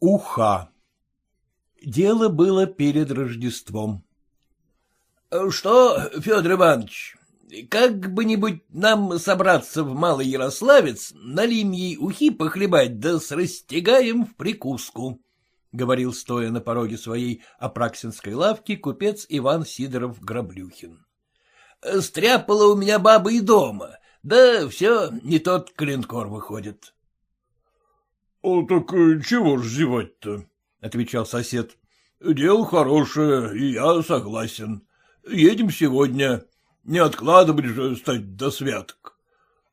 Уха. Дело было перед Рождеством. — Что, Федор Иванович, как бы-нибудь нам собраться в Малый Ярославец, налим ей ухи похлебать, да с растягаем в прикуску, — говорил, стоя на пороге своей апраксинской лавки, купец Иван Сидоров-Граблюхин. — Стряпала у меня баба и дома, да все не тот клинкор выходит. — так чего ж зевать-то? — отвечал сосед. — Дело хорошее, и я согласен. Едем сегодня. Не откладывать же стать до святок.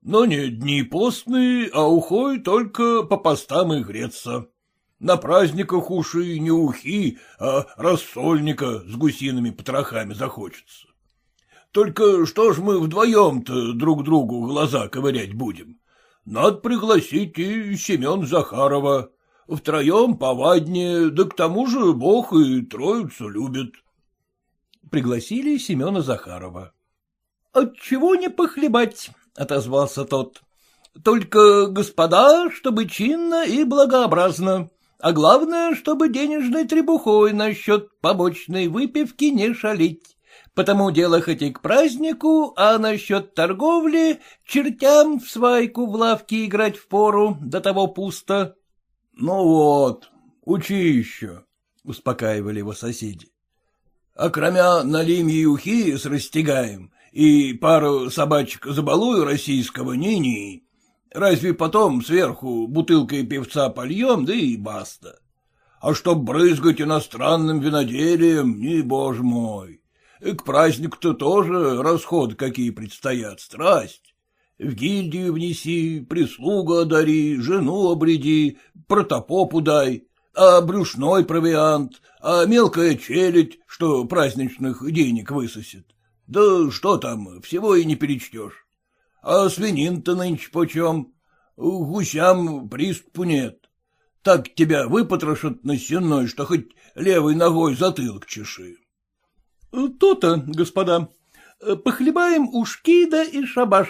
Но не дни постные, а ухой только по постам и греться. На праздниках уши не ухи, а рассольника с гусиными потрохами захочется. Только что ж мы вдвоем-то друг другу глаза ковырять будем? Надо пригласить и Семен Захарова. Втроем поваднее, да к тому же Бог и троицу любит. Пригласили Семена Захарова. — Отчего не похлебать? — отозвался тот. — Только, господа, чтобы чинно и благообразно, а главное, чтобы денежной требухой насчет побочной выпивки не шалить. Потому дело хоть и к празднику, а насчет торговли чертям в свайку в лавке играть в пору, до того пусто. — Ну вот, учи еще, — успокаивали его соседи. — А кроме налимьи ухи с растягаем и пару собачек забалую российского ни-ни, разве потом сверху бутылкой певца польем, да и баста. А чтоб брызгать иностранным виноделием, не боже мой. К празднику-то тоже расходы какие предстоят, страсть в гильдию внеси, прислугу одари, жену обреди, протопопу дай, а брюшной провиант, а мелкая челядь, что праздничных денег высосет. Да что там, всего и не перечтешь. А свинин-то нынче почем? Гусям приступу нет. Так тебя выпотрошат на сенной, что хоть левой ногой затылок чеши. — То-то, господа, похлебаем ушки да и шабаш.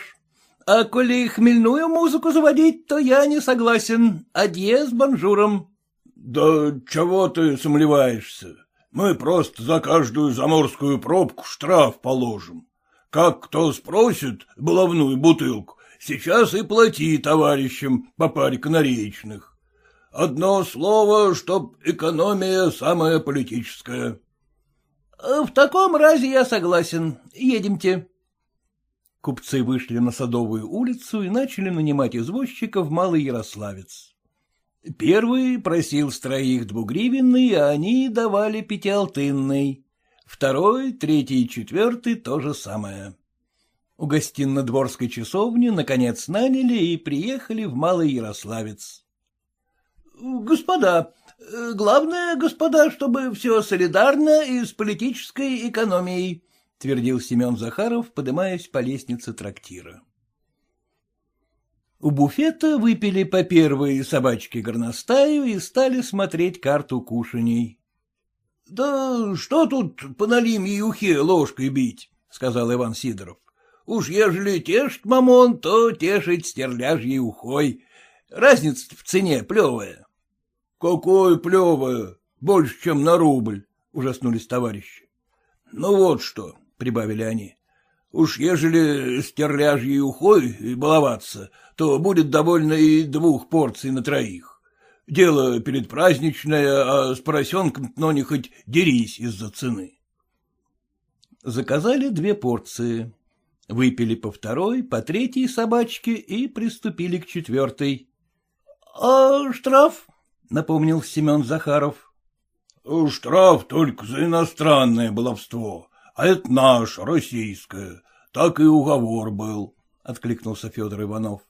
А коли хмельную музыку заводить, то я не согласен. Адье с бонжуром. — Да чего ты сомневаешься? Мы просто за каждую заморскую пробку штраф положим. Как кто спросит баловную бутылку, сейчас и плати товарищам по паре канареечных. Одно слово, чтоб экономия самая политическая. — В таком разе я согласен. Едемте. Купцы вышли на Садовую улицу и начали нанимать извозчиков в Малый Ярославец. Первый просил с троих двугривенный, а они давали пятиалтынный. Второй, третий и четвертый — то же самое. У гостино-дворской часовни, наконец, наняли и приехали в Малый Ярославец. — Господа, главное, господа, чтобы все солидарно и с политической экономией, — твердил Семен Захаров, подымаясь по лестнице трактира. У буфета выпили по первой собачке горностаю и стали смотреть карту кушаний. — Да что тут по налимьей ухе ложкой бить, — сказал Иван Сидоров. — Уж ежели тешит мамон, то тешить стерляжьей ухой. Разница в цене плевая. — Какое плевое? Больше, чем на рубль, — ужаснулись товарищи. — Ну вот что, — прибавили они. — Уж ежели стерляжьей ухой баловаться, то будет довольно и двух порций на троих. Дело перед праздничное, а с поросенком, но не хоть дерись из-за цены. Заказали две порции. Выпили по второй, по третьей собачке и приступили к четвертой. — А штраф? — напомнил Семен Захаров. — Штраф только за иностранное баловство, а это наш, российское. Так и уговор был, — откликнулся Федор Иванов.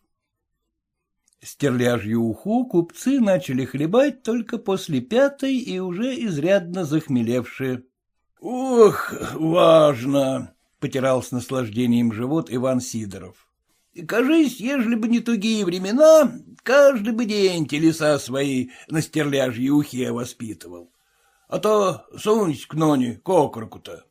Стерляжью уху купцы начали хлебать только после пятой и уже изрядно захмелевшие. — Ох, важно! — потирал с наслаждением живот Иван Сидоров. — Кажись, ежели бы не тугие времена, каждый бы день телеса свои на стерляжьей ухе воспитывал. А то сунься к ноне, к окорку-то.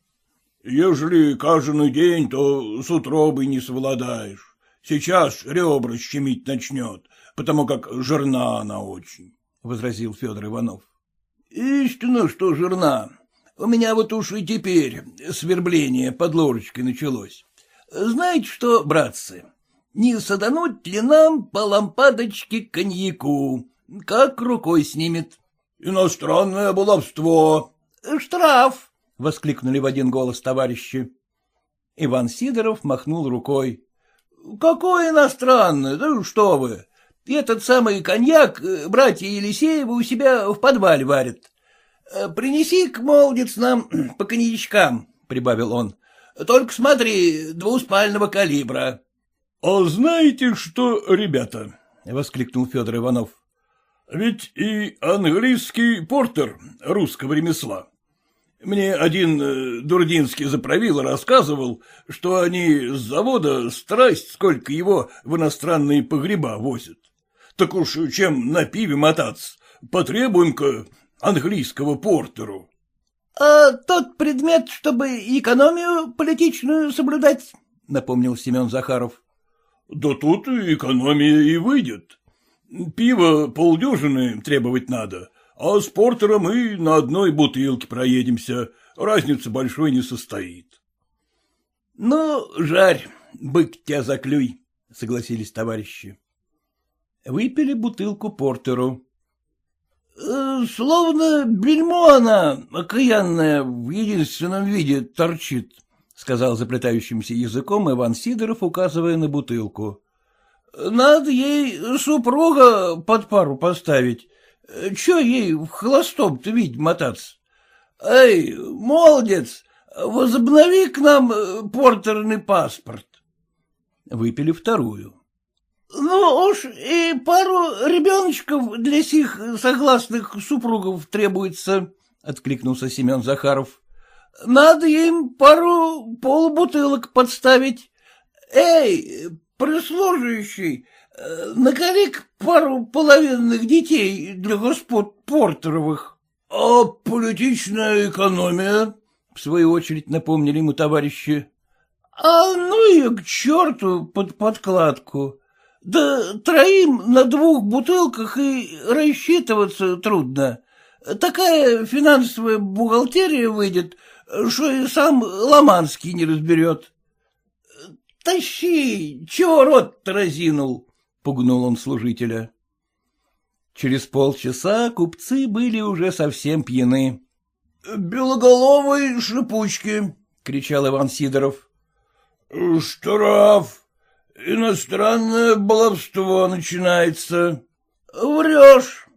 Ежели каждый день, то с утробой не совладаешь. Сейчас ребра щемить начнет, потому как жирна она очень. — возразил Федор Иванов. — Истинно, что жирна. У меня вот уж и теперь свербление под ложечкой началось. Знаете что, братцы, не садануть ли нам по лампадочке коньяку, как рукой снимет? — Иностранное баловство. — Штраф, — воскликнули в один голос товарищи. Иван Сидоров махнул рукой. — Какой иностранный, да что вы! Этот самый коньяк э, братья Елисеевы у себя в подвале варят. Э, принеси-ка, молодец, нам по коньячкам, — прибавил он. — Только смотри, двуспального калибра. — А знаете что, ребята? — воскликнул Федор Иванов. — Ведь и английский портер русского ремесла. Мне один э, дурдинский заправил рассказывал, что они с завода страсть, сколько его в иностранные погреба возят. Так уж чем на пиве мотаться, потребуем-ка английского портеру. — А тот предмет, чтобы экономию политичную соблюдать, — напомнил Семен Захаров. — Да тут экономия и выйдет. Пиво полдюжины требовать надо, а с портером и на одной бутылке проедемся, разница большой не состоит. — Ну, жарь, бык тебя заклюй, — согласились товарищи. Выпили бутылку портеру. Э, — Словно бельмо она, окаянная, в единственном виде торчит, — сказал заплетающимся языком Иван Сидоров, указывая на бутылку. — Надо ей супруга под пару поставить. Че ей в холостом-то видеть мотаться? Эй, молодец, возобнови к нам э, портерный паспорт. Выпили вторую. — Ну уж и пару ребеночков для сих согласных супругов требуется, — откликнулся Семен Захаров. — Надо им пару полбутылок подставить. Эй, прислуживающий, накали пару половинных детей для господ Портеровых. — А политичная экономия? — в свою очередь напомнили ему товарищи. — А ну и к черту под подкладку. Да троим на двух бутылках и рассчитываться трудно. Такая финансовая бухгалтерия выйдет, что и сам Ломанский не разберет. — Тащи, чего рот-то разинул? — пугнул он служителя. Через полчаса купцы были уже совсем пьяны. — Белоголовой шипучки! — кричал Иван Сидоров. — Штраф! Иностранное баловство начинается. — Врешь.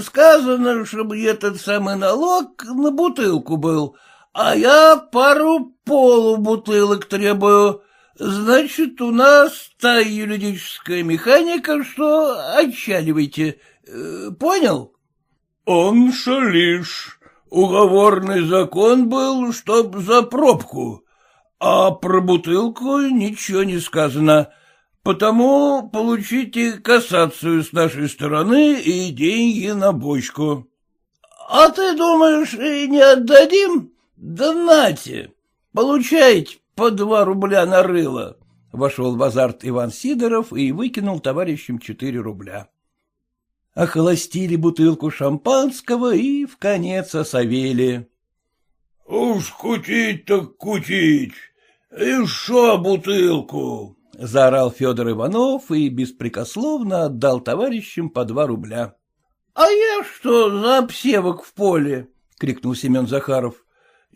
Сказано, чтобы этот самый налог на бутылку был, а я пару полубутылок требую. Значит, у нас та юридическая механика, что отчаливайте. Э, понял? — Он шалишь. Уговорный закон был, чтоб за пробку, а про бутылку ничего не сказано. Потому получите кассацию с нашей стороны и деньги на бочку. — А ты думаешь, и не отдадим? Да нате, получайте по два рубля на рыло. Вошел в азарт Иван Сидоров и выкинул товарищам четыре рубля. Охолостили бутылку шампанского и в конец осовели. — Уж кутить так кутить, и шо бутылку? — заорал Федор Иванов и беспрекословно отдал товарищам по два рубля. — А я что за обсевок в поле? — крикнул Семен Захаров. —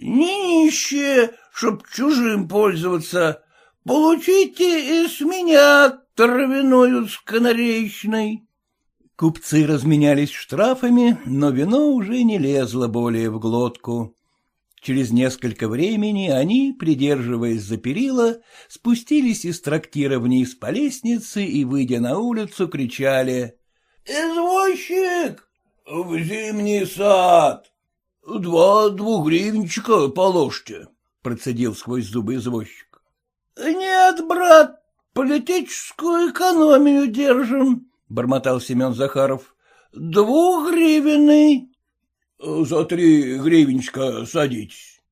нищие, чтоб чужим пользоваться. Получите и с меня травяную с канареечной. Купцы разменялись штрафами, но вино уже не лезло более в глотку. Через несколько времени они, придерживаясь за перила, спустились из трактира вниз по лестнице и, выйдя на улицу, кричали. — Извозчик! В зимний сад! Два двугривенчика положьте, — процедил сквозь зубы извозчик. — Нет, брат, политическую экономию держим, — бормотал Семен Захаров. — Двугривенный. — За три гривенчика садитесь.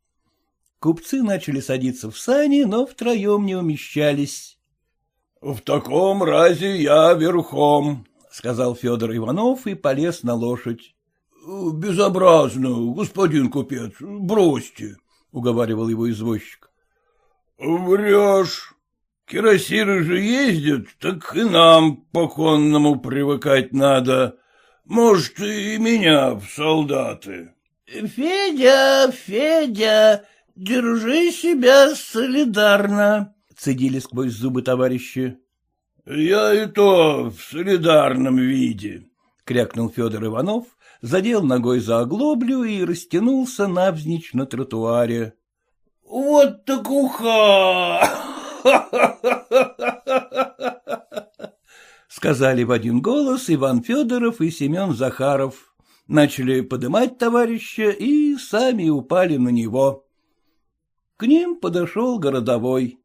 Купцы начали садиться в сани, но втроем не умещались. — В таком разе я верхом, — сказал Федор Иванов и полез на лошадь. — Безобразно, господин купец, бросьте, — уговаривал его извозчик. — Врешь. Кирасиры же ездят, так и нам по конному привыкать надо. Может, и меня в солдаты. — Федя, Федя, держи себя солидарно, — цедили сквозь зубы товарищи. — Я и то в солидарном виде, — крякнул Федор Иванов, задел ногой за оглоблю и растянулся навзничь на тротуаре. — Вот так уха! Сказали в один голос Иван Федоров и Семен Захаров. Начали подымать товарища и сами упали на него. К ним подошел городовой.